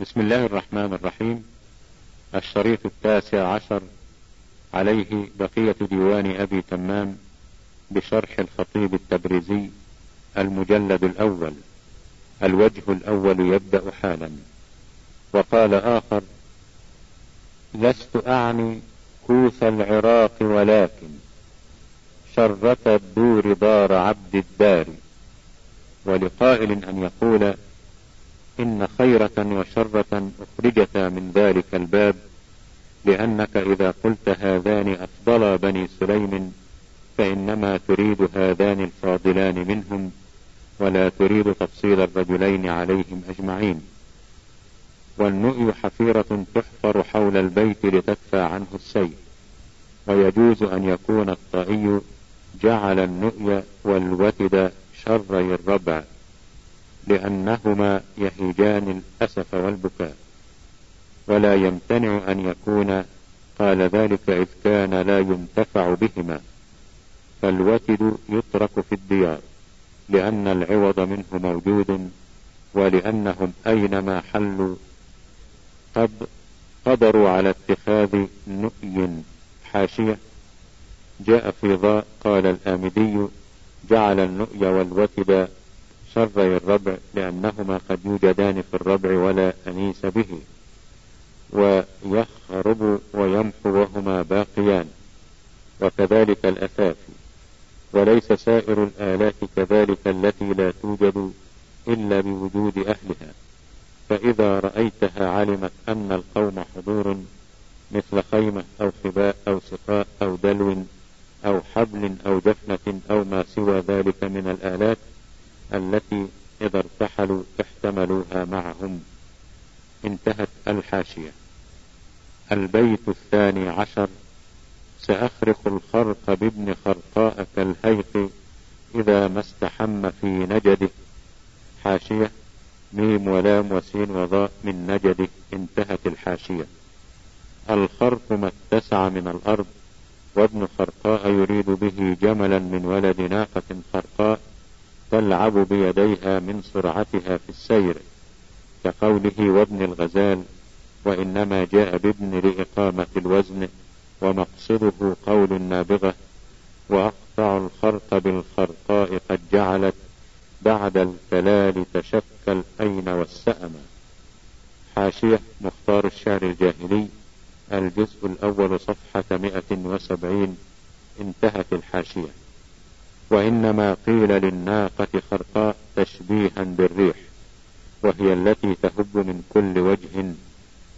بسم الله الرحمن الرحيم. الشريط التاسع عشر. عليه بقية ديوان أبي تمام بشرح الخطيب التبريزي المجلد الأول. الوجه الأول يبدأ حالا. وقال آخر لست أعني كوث العراق ولكن شرة الدور دار عبد الدار. ولقائل أن يقول إن خيرة وشرة أخرجتا من ذلك الباب لأنك إذا قلت هذان أفضل بني سليم فإنما تريد هذان الفاضلان منهم ولا تريد تفصيل الرجلين عليهم أجمعين. والنؤي حفيرة تحفر حول البيت لتدفع عنه السيل ويجوز أن يكون الطائي جعل النؤي والوتد شري الربع. لأنهما يهيجان الأسف والبكاء ولا يمتنع أن يكون قال ذلك إذ كان لا ينتفع بهما. فالوتد يترك في الديار لأن العوض منه موجود ولأنهم أينما حلوا قد قدروا على اتخاذ نؤي حاشية. جاء في ضاء قال الآمدي جعل النؤي والوتد شري الربع لأنهما قد يوجدان في الربع ولا أنيس به. ويخرب ويمحو وهما باقيان وكذلك الأثاث. وليس سائر الآلات كذلك التي لا توجد إلا بوجود أهلها. فإذا رأيتها علمت أن القوم حضور مثل خيمة أو خباء أو سقاء أو دلو أو حبل أو جفنة أو ما سوى ذلك من الآلات التي إذا ارتحلوا احتملوها معهم. انتهت الحاشية. البيت الثاني عشر. سأخرق الخرق بابن خرقاء كالهيق إذا ما استحم في نجده. حاشية. ميم ولام وسين وضاء من نجده. انتهت الحاشية. الخرق ما اتسع من الأرض. وابن خرقاء يريد به جملا من ولد ناقة خرقاء. تلعب بيديها من سرعتها في السير كقوله وابن الغزال وإنما جاء بابن لإقامة الوزن ومقصده قول النابغة وأقطع الخرق بالخرقاء قد جعلت بعد الكلال تشكل أين والسأم حاشية مختار الشعر الجاهلي الجزء الأول صفحة 170 انتهت الحاشية وإنما قيل للناقة خرقاء تشبيها بالريح وهي التي تهب من كل وجه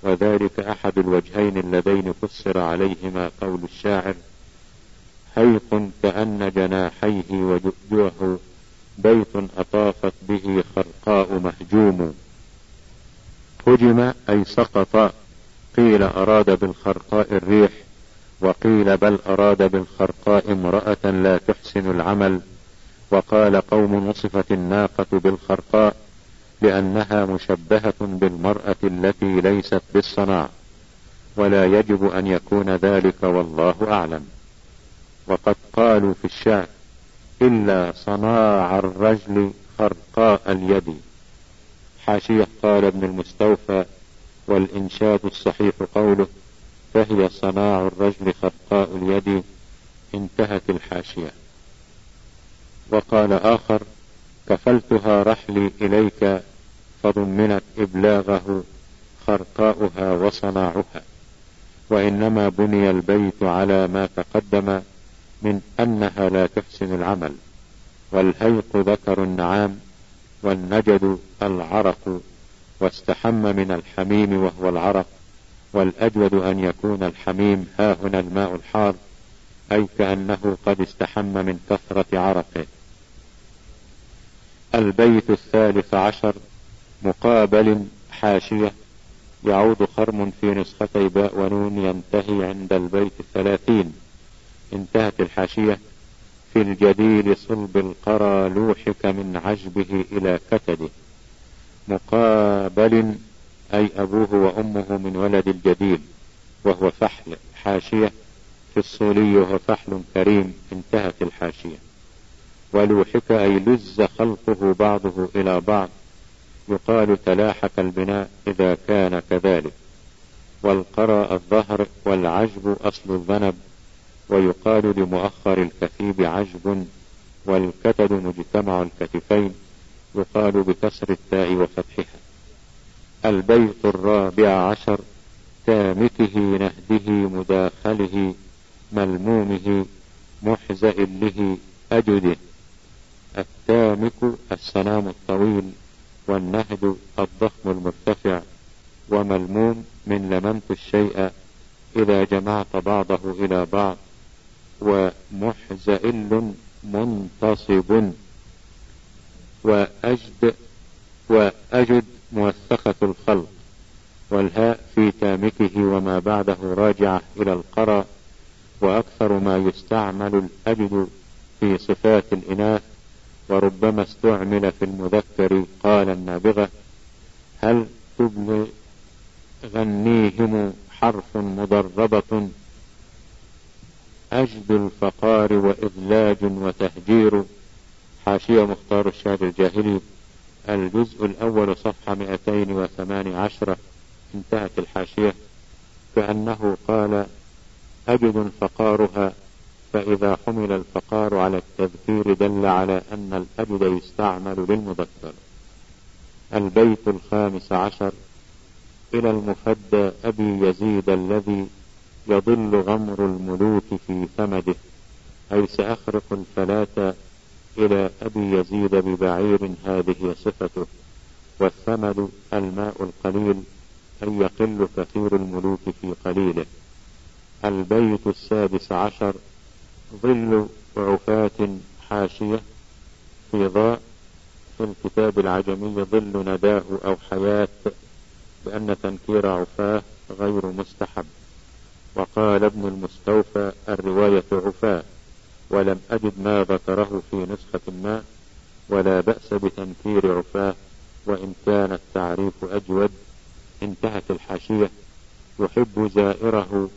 وذلك أحد الوجهين اللذين فسر عليهما قول الشاعر هيق كأن جناحيه وجؤجؤه بيت أطافت به خرقاء مهجوم هجم أي سقط قيل أراد بالخرقاء الريح وقيل بل أراد بالخرقاء امرأة لا تحسن العمل وقال قوم وصفت الناقة بالخرقاء لأنها مشبهة بالمرأة التي ليست بالصناع ولا يجب أن يكون ذلك والله أعلم. وقد قالوا في الشعر إلا صناع الرجل خرقاء اليد. حاشية قال ابن المستوفى والإنشاد الصحيح قوله فهي صناع الرجل خرقاء اليد انتهت الحاشية. وقال آخر كفلتها رحلي إليك فضمنت إبلاغه خرقاؤها وصناعها. وإنما بني البيت على ما تقدم من أنها لا تحسن العمل. والهيق ذكر النعام والنجد العرق واستحم من الحميم وهو العرق. والأجود أن يكون الحميم ها هنا الماء الحار أي كأنه قد استحم من كثرة عرقه. البيت الثالث عشر مقابل حاشية يعود خرم في نسختي باء ونون ينتهي عند البيت الثلاثين. انتهت الحاشية في الجديل صلب القرى لوحك من عجبه إلى كتده مقابل أي أبوه وأمه من ولد الجديل وهو فحل حاشية في الصولي وهو فحل كريم انتهت الحاشية. ولوحك أي لز خلقه بعضه إلى بعض. يقال تلاحك البناء إذا كان كذلك. والقرى الظهر والعجب أصل الذنب. ويقال لمؤخر الكثيب عجب والكتد مجتمع الكتفين. يقال بكسر التاء وفتحها. البيت الرابع عشر تامته نهده مداخله ملمومه محزئ له أجده. التامك السلام الطويل والنهد الضخم المرتفع وملموم من لممت الشيء إذا جمعت بعضه إلى بعض ومحزئل منتصب وأجد وأجد موثقة الخلق والهاء في تامكه وما بعده راجعة إلى القرى وأكثر ما يستعمل الأجد في صفات الإناث وربما استعمل في المذكر قال النابغة هل تبلغنيهم حرف مضربة؟ أجد الفقار وإضلاج وتهجير. حاشية مختار الشعر الجاهلي. الجزء الأول صفحة 218 انتهت الحاشية. كأنه قال أجد فقارها فإذا حمل الفقار على التذكير دل على أن الأجد يستعمل للمذكر البيت الخامس عشر. إلى المفدى أبي يزيد الذي يضل غمر الملوك في ثمده. أي سأخرق الفلاة إلى أبي يزيد ببعير هذه صفته. والثمد الماء القليل أي يقل كثير الملوك في قليله. البيت السادس عشر. ظل عفاة حاشية في ضاء. في الكتاب العجمي ظل نداه أو حياة بأن تنكير عفاه غير مستحب. وقال ابن المستوفى الرواية عفاه ولم أجد ما ذكره في نسخة ما ولا بأس بتنكير عفاه وإن كان التعريف أجود. انتهت الحاشية. يحب زائره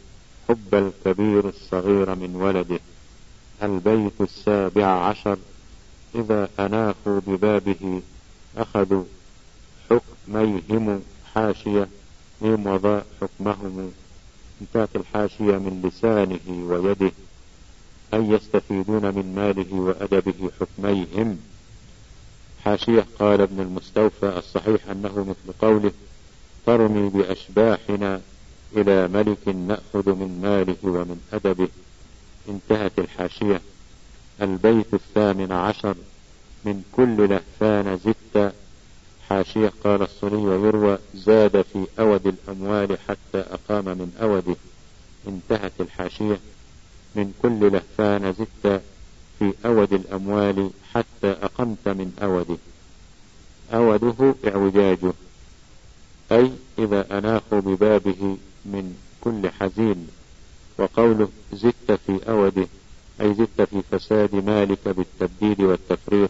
حب الكبير الصغير من ولده. البيت السابع عشر إذا أناخوا ببابه أخذوا حكميهم حاشية ميم وضاء حكمهم انتهت الحاشية من لسانه ويده أن يستفيدون من ماله وأدبه حكميهم. حاشية قال ابن المستوفى الصحيح أنه مثل قوله ترمي بأشباحنا إلى ملك نأخذ من ماله ومن أدبه انتهت الحاشية. البيت الثامن عشر. من كل لهفان زدت. حاشية قال الصلي ويروى. زاد في أود الأموال حتى أقام من أوده. انتهت الحاشية. من كل لهفان زدت. في أود الأموال حتى أقمت من أوده. أوده إعوجاجه. أي إذا أناخوا ببابه من كل حزين. وقوله زدت في أوده أي زدت في فساد مالك بالتبديل والتفريق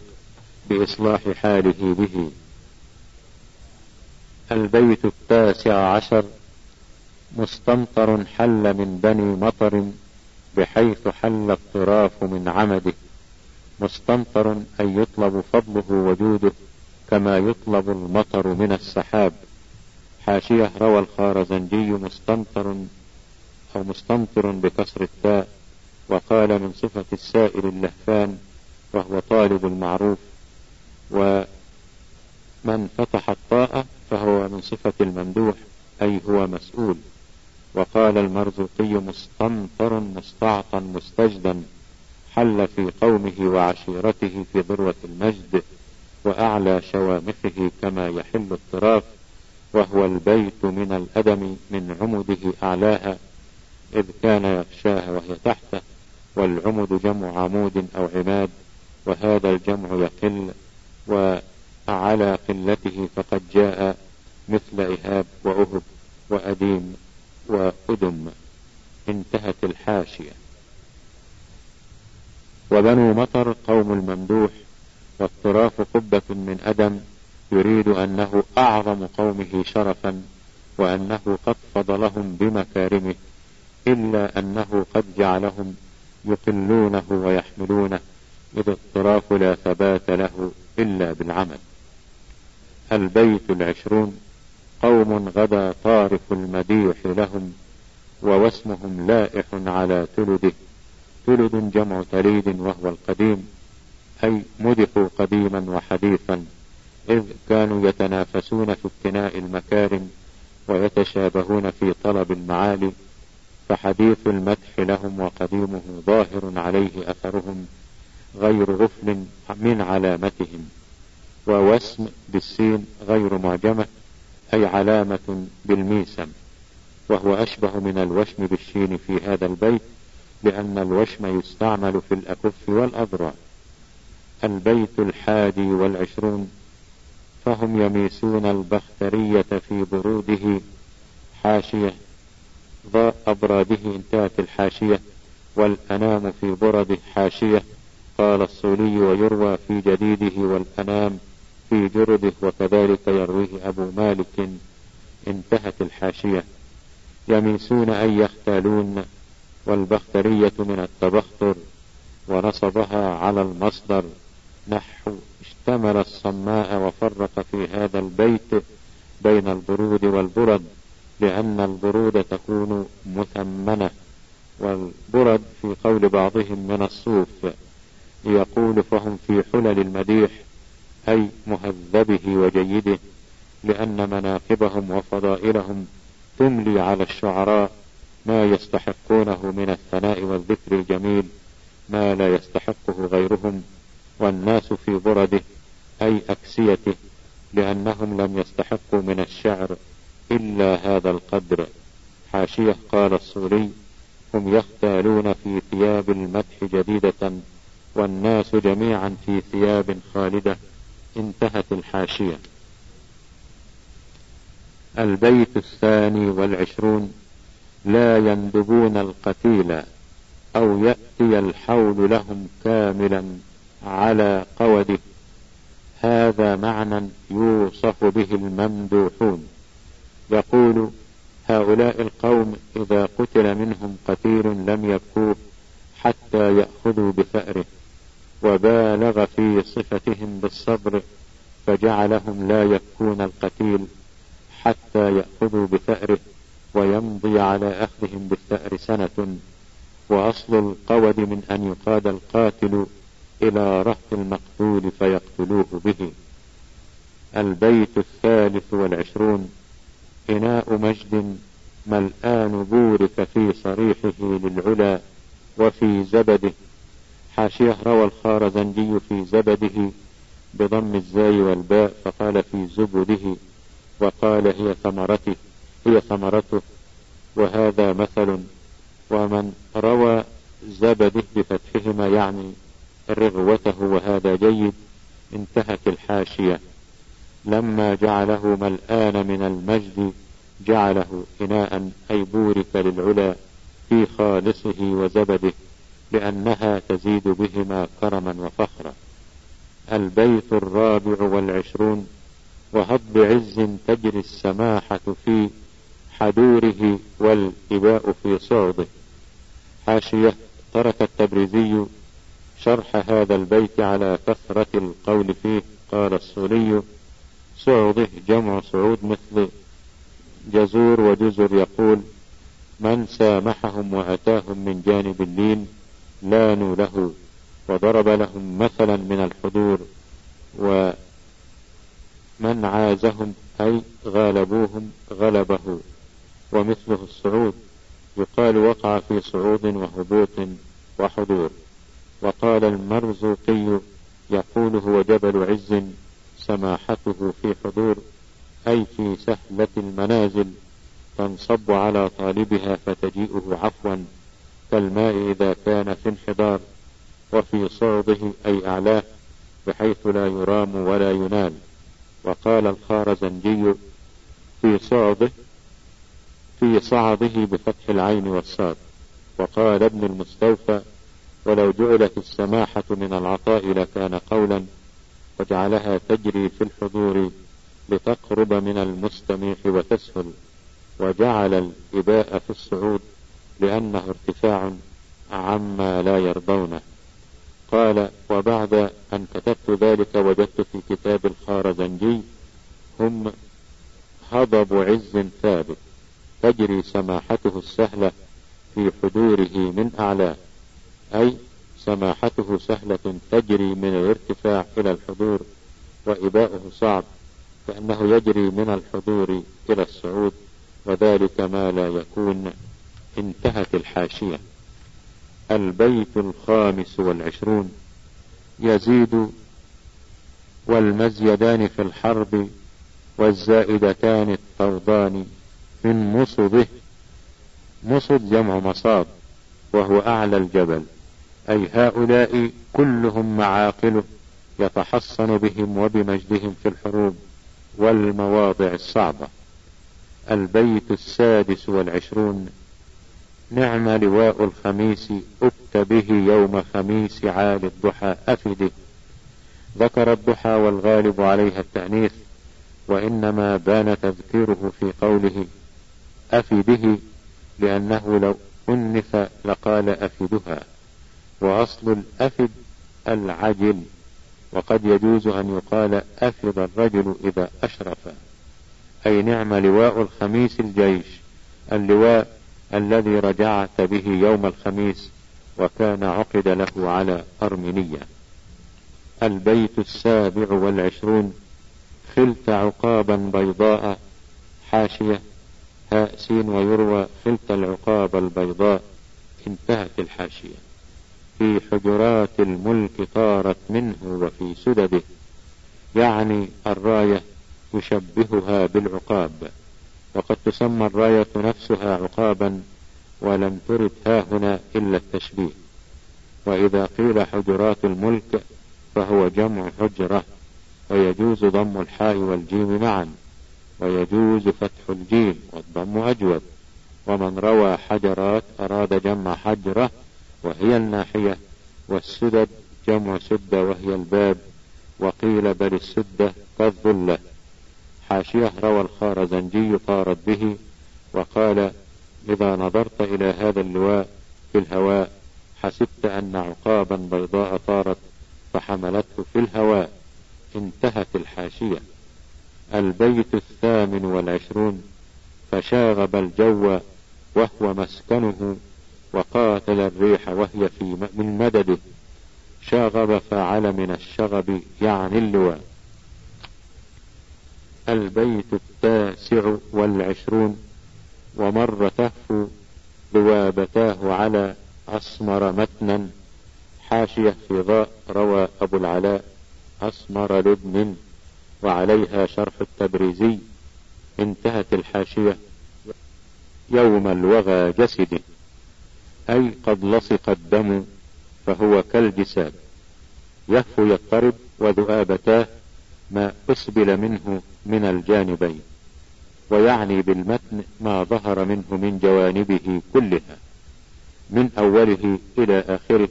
بإصلاح حاله به. البيت التاسع عشر مستمطر حل من بني مطر بحيث حل الطراف من عمده. مستمطر أي يطلب فضله وجوده كما يطلب المطر من السحاب. حاشية روى الخارزنجي مستمطر مستمطر بكسر التاء وقال من صفة السائل اللهفان وهو طالب المعروف ومن فتح الطاء فهو من صفة الممدوح أي هو مسؤول. وقال المرزوقي مستمطر مستعطا مستجدا حل في قومه وعشيرته في ذروة المجد وأعلى شوامخه كما يحل الطراف وهو البيت من الأدم من عمده أعلاها. إذ كان يغشاها وهي تحته والعمد جمع عمود أو عماد وهذا الجمع يقل وعلى قلته فقد جاء مثل إهاب وأهب وأديم وأدم انتهت الحاشية. وبنو مطر قوم الممدوح والطراف قبة من أدم يريد أنه أعظم قومه شرفا وأنه قد فضلهم بمكارمه. إلا أنه قد جعلهم يقلونه ويحملونه إذ الطراف لا ثبات له إلا بالعمل. البيت العشرون قوم غدا طارف المديح لهم ووسمهم لائح على تلده تلد جمع تليد وهو القديم أي مدحوا قديما وحديثا إذ كانوا يتنافسون في اقتناء المكارم ويتشابهون في طلب المعالي. فحديث المدح لهم وقديمه ظاهر عليه أثرهم غير غفل من علامتهم ووسم بالسين غير معجمة أي علامة بالميسم وهو أشبه من الوشم بالشين في هذا البيت لأن الوشم يستعمل في الأكف والأذرع البيت الحادي والعشرون فهم يميسون البخترية في بروده حاشية ضاء أبراده انتهت الحاشية والأنام في برده حاشية قال الصولي ويروى في جديده والأنام في جرده وكذلك يرويه أبو مالك. انتهت الحاشية. يميسون أي يختالون والبخترية من التبختر ونصبها على المصدر. نحو اشتمل الصماء وفرق في هذا البيت بين البرود والبرد. لأن البرود تكون مثمنة والبرد في قول بعضهم من الصوف يقول فهم في حلل المديح أي مهذبه وجيده لأن مناقبهم وفضائلهم تملي على الشعراء ما يستحقونه من الثناء والذكر الجميل ما لا يستحقه غيرهم والناس في برده أي أكسيته لأنهم لم يستحقوا من الشعر. إلا هذا القدر حاشية قال الصولي هم يختالون في ثياب المدح جديدة والناس جميعا في ثياب خالدة انتهت الحاشية. البيت الثاني والعشرون لا يندبون القتيل أو يأتي الحول لهم كاملا على قوده هذا معنى يوصف به الممدوحون يقول هؤلاء القوم إذا قتل منهم قتيل لم يبكوه حتى يأخذوا بثأره وبالغ في صفتهم بالصبر فجعلهم لا يبكون القتيل حتى يأخذوا بثأره ويمضي على أخذهم بالثأر سنة. وأصل القود من أن يقاد القاتل إلى رهط المقتول فيقتلوه به. البيت الثالث والعشرون. إناء مجد ملآن بورك في صريحه للعلا وفي زبده. حاشية روى الخارزنجي في زبده بضم الزاي والباء فقال في زبده وقال هي ثمرته هي ثمرته وهذا مثل. ومن روى زبده بفتحهما يعني رغوته وهذا جيد انتهت الحاشية. لما جعله ملآن من المجد جعله إناء أي بورك للعلا في خالصه وزبده لأنها تزيد بهما كرما وفخرا. البيت الرابع والعشرون وهب بعز تجري السماحة في حدوره والإباء في صعده حاشية ترك التبريزي شرح هذا البيت على كثرة القول فيه قال السوري صعده جمع صعود مثل جزور وجزر يقول من سامحهم وأتاهم من جانب اللين لانوا له وضرب لهم مثلا من الحضور ومن عازهم أي غالبوهم غلبه. ومثله الصعود يقال وقع في صعود وهبوط وحضور. وقال المرزوقي يقول هو جبل عز سماحته في حضور أي في سهلة المنازل تنصب على طالبها فتجيئه عفوا كالماء إذا كان في انحدار وفي صعده أي أعلاه بحيث لا يرام ولا ينال. وقال الخارزنجي في صعده في صعده بفتح العين والصاد. وقال ابن المستوفى ولو جعلت السماحة من العطاء لكان قولا وجعلها تجري في الحضور لتقرب من المستميح وتسهل وجعل الإباء في الصعود لأنه ارتفاع عما لا يرضونه. قال وبعد أن كتبت ذلك وجدت في كتاب الخارزنجي هم هضب عز ثابت تجري سماحته السهلة في حضوره من أعلاه أي سماحته سهلة تجري من الارتفاع إلى الحضور وإباؤه صعب فإنه يجري من الحضور إلى الصعود وذلك ما لا يكون انتهت الحاشية. البيت الخامس والعشرون. يزيد والمزيدان في الحرب والزائدتان الطردان من مصبه مصب جمع مصاب وهو أعلى الجبل. أي هؤلاء كلهم معاقله يتحصن بهم وبمجدهم في الحروب والمواضع الصعبة. البيت السادس والعشرون. نعم لواء الخميس أبت به يوم خميس عال الضحى أفده ذكر الضحى والغالب عليها التأنيث وإنما بان تذكيره في قوله أفده لأنه لو أنث لقال أفدها. وأصل الأفد العجل وقد يجوز أن يقال أفد الرجل إذا أشرف. أي نعم لواء الخميس الجيش اللواء الذي رجعت به يوم الخميس وكان عقد له على أرمينية. البيت السابع والعشرون خلت عقابا بيضاء حاشية هاء سين ويروى خلت العقاب البيضاء انتهت الحاشية. في حجرات الملك طارت منه وفي سدده. يعني الراية يشبهها بالعقاب. وقد تسمى الراية نفسها عقابا ولم ترد ها هنا إلا التشبيه. وإذا قيل حجرات الملك فهو جمع حجرة ويجوز ضم الحاء والجيم معا ويجوز فتح الجيم والضم أجود. ومن روى حجرات أراد جمع حجرة وهي الناحية والسدد جمع سدة وهي الباب وقيل بل السدة كالظلة حاشية روى الخارزنجي طارت به وقال إذا نظرت إلى هذا اللواء في الهواء حسبت أن عقابا بيضاء طارت فحملته في الهواء. انتهت الحاشية. البيت الثامن والعشرون فشاغب الجو وهو مسكنه وقاتل الريح وهي في من مدده. شاغب فعل من الشغب يعني اللواء. البيت التاسع والعشرون. ومر تهفو ذوابتاه على أسمر متنا. حاشية في ضاء روى أبو العلاء. أسمر لبن وعليها شرح التبريزي. انتهت الحاشية. يوم الوغى جسده أي قد لصق الدم فهو كالجساد. يهفو يضطرب وذؤابتاه ما أسبل منه من الجانبين ويعني بالمتن ما ظهر منه من جوانبه كلها من أوله إلى آخره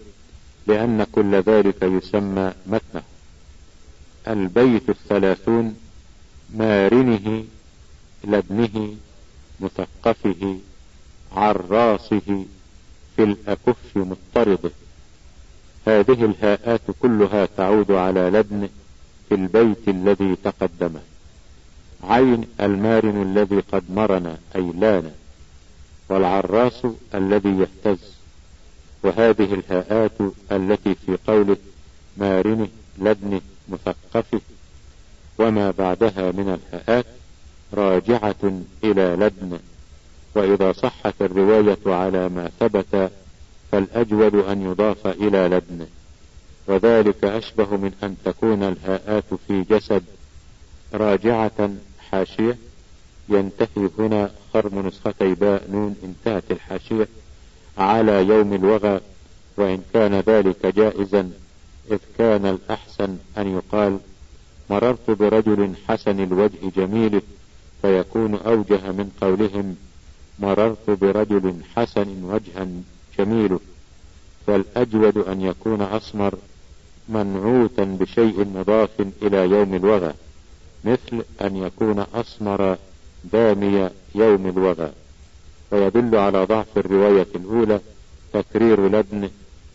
لأن كل ذلك يسمى متنه. البيت الثلاثون مارنه لبنه مثقفه عراسه في الأكف مضطرده هذه الهاءات كلها تعود على لبن في البيت الذي تقدمه. عين المارن الذي قد مرن أي لأن. والعراس الذي يهتز. وهذه الهاءات التي في قوله مارنه لبنه مثقفه. وما بعدها من الهاءات راجعة إلى لبن وإذا صحت الرواية على ما ثبت فالأجود أن يضاف إلى لبن وذلك أشبه من أن تكون الهاءات في جسد راجعة حاشية. ينتهي هنا خرم نسختي باء نون انتهت الحاشية على يوم الوغى. وإن كان ذلك جائزا إذ كان الأحسن أن يقال مررت برجل حسن الوجه جميل فيكون أوجه من قولهم مررت برجل حسن وجها جميل فالأجود أن يكون أسمر منعوتا بشيء مضاف إلى يوم الوغى مثل أن يكون أسمر دامي يوم الوغى ويدل على ضعف الرواية الأولى تكرير لبن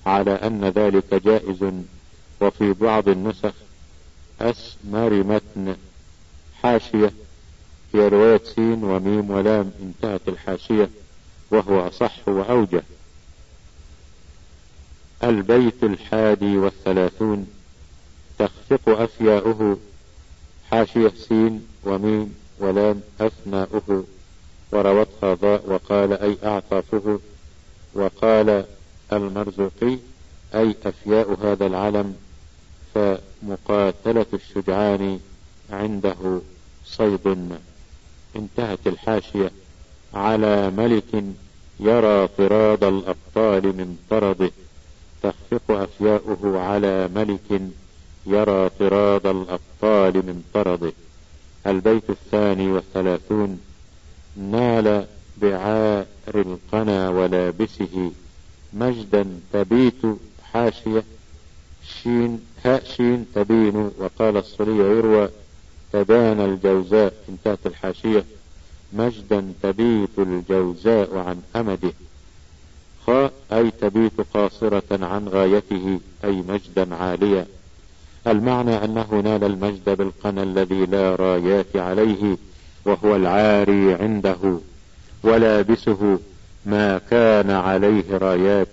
على أن ذلك جائز وفي بعض النسخ أسمر متن الحاشية هي رواية سين وميم ولام انتهت الحاشية وهو أصح وأوجه. البيت الحادي والثلاثون تخفق أفياؤه. حاشية سين وميم ولام أثناؤه. وروتها ضاء وقال أي أعطافه. وقال المرزوقي أي أفياء هذا العلم فمقاتلة الشجعان عنده صيد. انتهت الحاشية على ملك يرى طراد الأبطال من طرده تخفق أفياؤه على ملك يرى طراد الأبطال من طرده. البيت الثاني والثلاثون نال بعار القنا ولابسه. مجدا تبيت حاشية شين هاء شين تبين وقال الصلي يروى تبان الجوزاء انتهت الحاشية مجدا تبيت الجوزاء عن أمده. خاء أي تبيت قاصرة عن غايته أي مجدا عاليا. المعنى أنه نال المجد بالقنا الذي لا رايات عليه وهو العاري عنده ولابسه ما كان عليه رايات.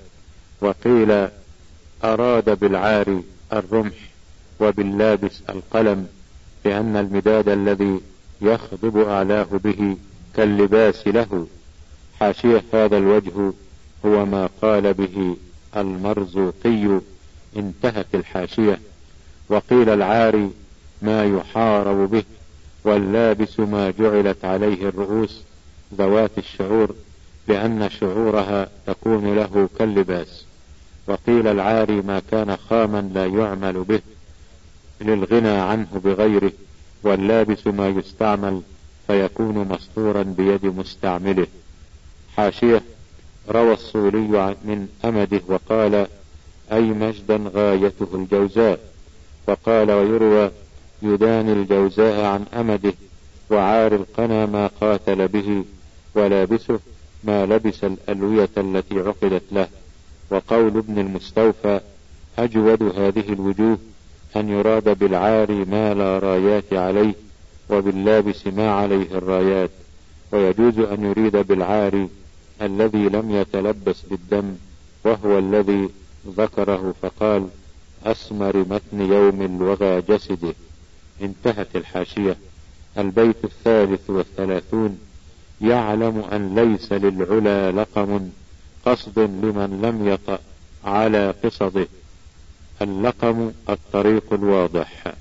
وقيل أراد بالعاري الرمح وباللابس القلم. لأن المداد الذي يخضب أعلاه به كاللباس له. حاشية هذا الوجه هو ما قال به المرزوقي. انتهت الحاشية. وقيل العاري ما يحارب به واللابس ما جعلت عليه الرؤوس ذوات الشعور لأن شعورها تكون له كاللباس. وقيل العاري ما كان خاما لا يعمل به. للغنى عنه بغيره واللابس ما يستعمل فيكون مستورا بيد مستعمله. حاشية روى الصولي من أمده وقال أي مجدا غايته الجوزاء؟ وقال ويروى يداني الجوزاء عن أمده وعار القنا ما قاتل به ولابسه ما لبس الألوية التي عقدت له. وقول ابن المستوفى أجود هذه الوجوه أن يراد بالعار ما لا رايات عليه وباللابس ما عليه الرايات ويجوز أن يريد بالعار الذي لم يتلبس بالدم وهو الذي ذكره فقال أسمر متن يوم الوغى جسده. انتهت الحاشية. البيت الثالث والثلاثون. يعلم أن ليس للعلا لقم قصد لمن لم يطأ على قصده. اللقم الطريق الواضح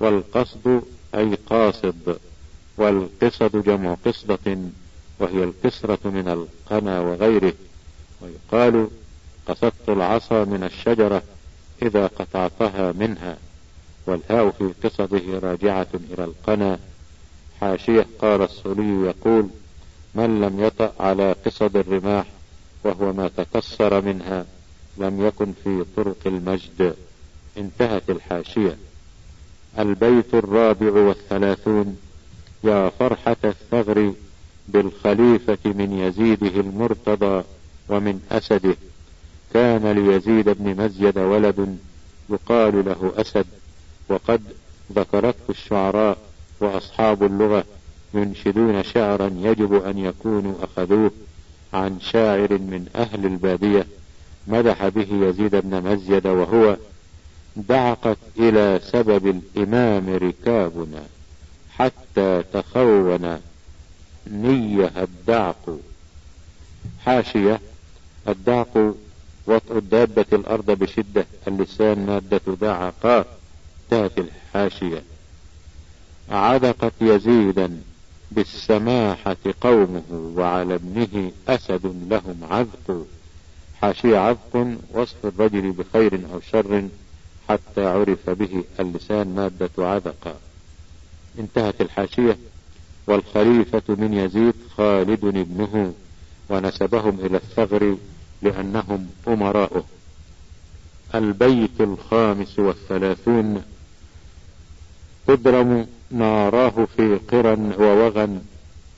والقصد أي قاصد والقصد جمع قصدة وهي القصرة من القنا وغيره ويقال قصدت العصا من الشجرة إذا قطعتها منها والهاء في قصده راجعة إلى القنا. حاشية قال الصلي يقول من لم يطأ على قصد الرماح وهو ما تكسر منها؟ لم يكن في طرق المجد انتهت الحاشية. البيت الرابع والثلاثون يا فرحة الثغر بالخليفة من يزيده المرتضى ومن أسده. كان ليزيد بن مزيد ولد يقال له أسد وقد ذكرته الشعراء وأصحاب اللغة ينشدون شعرا يجب أن يكونوا أخذوه عن شاعر من أهل البادية. مدح به يزيد بن مزيد وهو دعقت إلى سبب الإمام ركابنا حتى تخون نيها الدعق. حاشية الدعق وطء الدابة الأرض بشدة اللسان مادة دعقا تأتي الحاشية. عذقت يزيدا بالسماحة قومه وعلى ابنه أسد لهم عذق. حاشية عذق وصف الرجل بخير أو شر حتى عرف به اللسان مادة عذق. انتهت الحاشية. والخليفة من يزيد خالد ابنه ونسبهم إلى الثغر لأنهم أمراؤه. البيت الخامس والثلاثون. تضرم ناراه في قرى ووغى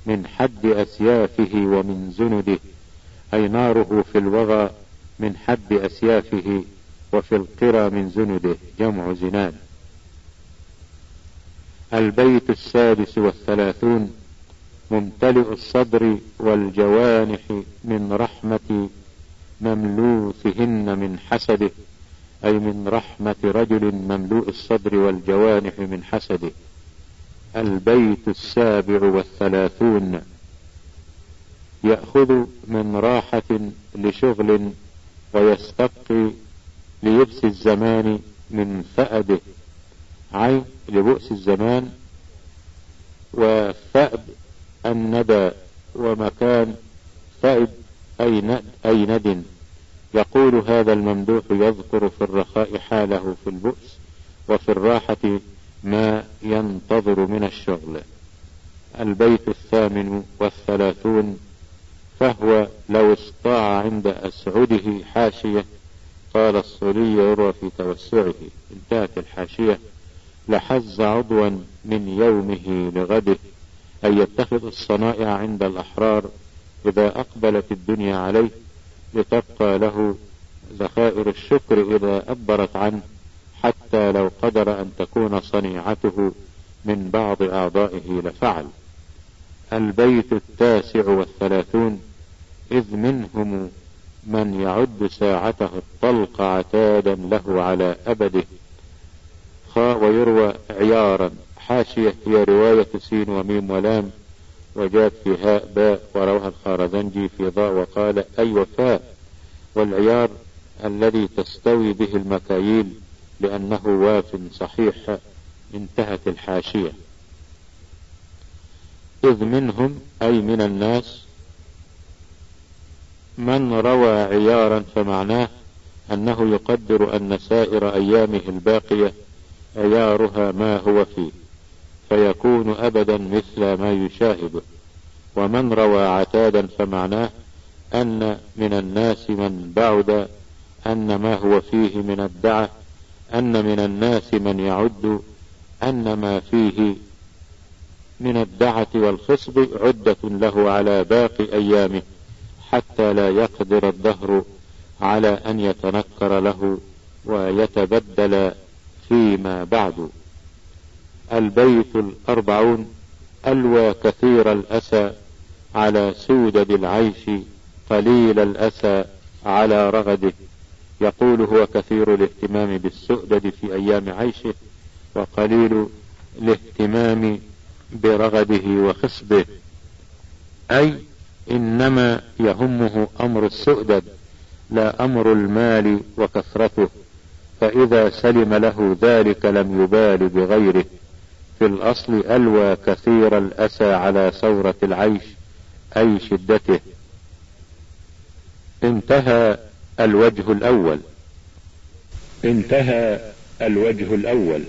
من حد أسيافه ومن زنده. أي ناره في الوغى من حد أسيافه وفي القرى من زنده جمع زناد البيت السادس والثلاثون ممتلئ الصدر والجوانح من رحمة مملوثهن من حسده أي من رحمة رجل مملوء الصدر والجوانح من حسده. البيت السابع والثلاثون يأخذ من راحة لشغل ويستبقي ليبس الزمان من فأده. عين لبؤس الزمان وفأد الندى ومكان فأد أي ند, أي ند. يقول هذا الممدوح يذكر في الرخاء حاله في البؤس وفي الراحة ما ينتظر من الشغل. البيت الثامن والثلاثون فهو لو استطاع عند أسعده حاشية قال الصلي يروى في توسعه. انتهت الحاشية. لحز عضوا من يومه لغده أن يتخذ الصنائع عند الأحرار إذا أقبلت الدنيا عليه لتبقى له ذخائر الشكر إذا أبرت عنه حتى لو قدر أن تكون صنيعته من بعض أعضائه لفعل. البيت التاسع والثلاثون. إذ منهم من يعد ساعته الطلق عتادا له على أبده. خاء ويروى عيارا. حاشية هي رواية سين وميم ولام. وجاءت في هاء باء وروها الخارزنجي في ضاء وقال أي وفاء. والعيار الذي تستوي به المكاييل لأنه واف صحيح انتهت الحاشية. إذ منهم أي من الناس من روى عيارا فمعناه أنه يقدر أن سائر أيامه الباقية عيارها ما هو فيه فيكون أبدا مثل ما يشاهده. ومن روى عتادا فمعناه أن من الناس من بعد أن ما هو فيه من الدعة أن من الناس من يعد أن ما فيه من الدعة والخصب عدة له على باقي أيامه. حتى لا يقدر الدهر على أن يتنكر له ويتبدل فيما بعد. البيت الأربعون ألوى كثير الأسى على سودد العيش قليل الأسى على رغده. يقول هو كثير الاهتمام بالسؤدد في أيام عيشه وقليل الاهتمام برغده وخصبه. أي إنما يهمه أمر السؤدد لا أمر المال وكثرته. فإذا سلم له ذلك لم يبال بغيره. في الأصل ألوى كثير الأسى على ثورة العيش أي شدته. انتهى الوجه الأول. انتهى الوجه الأول.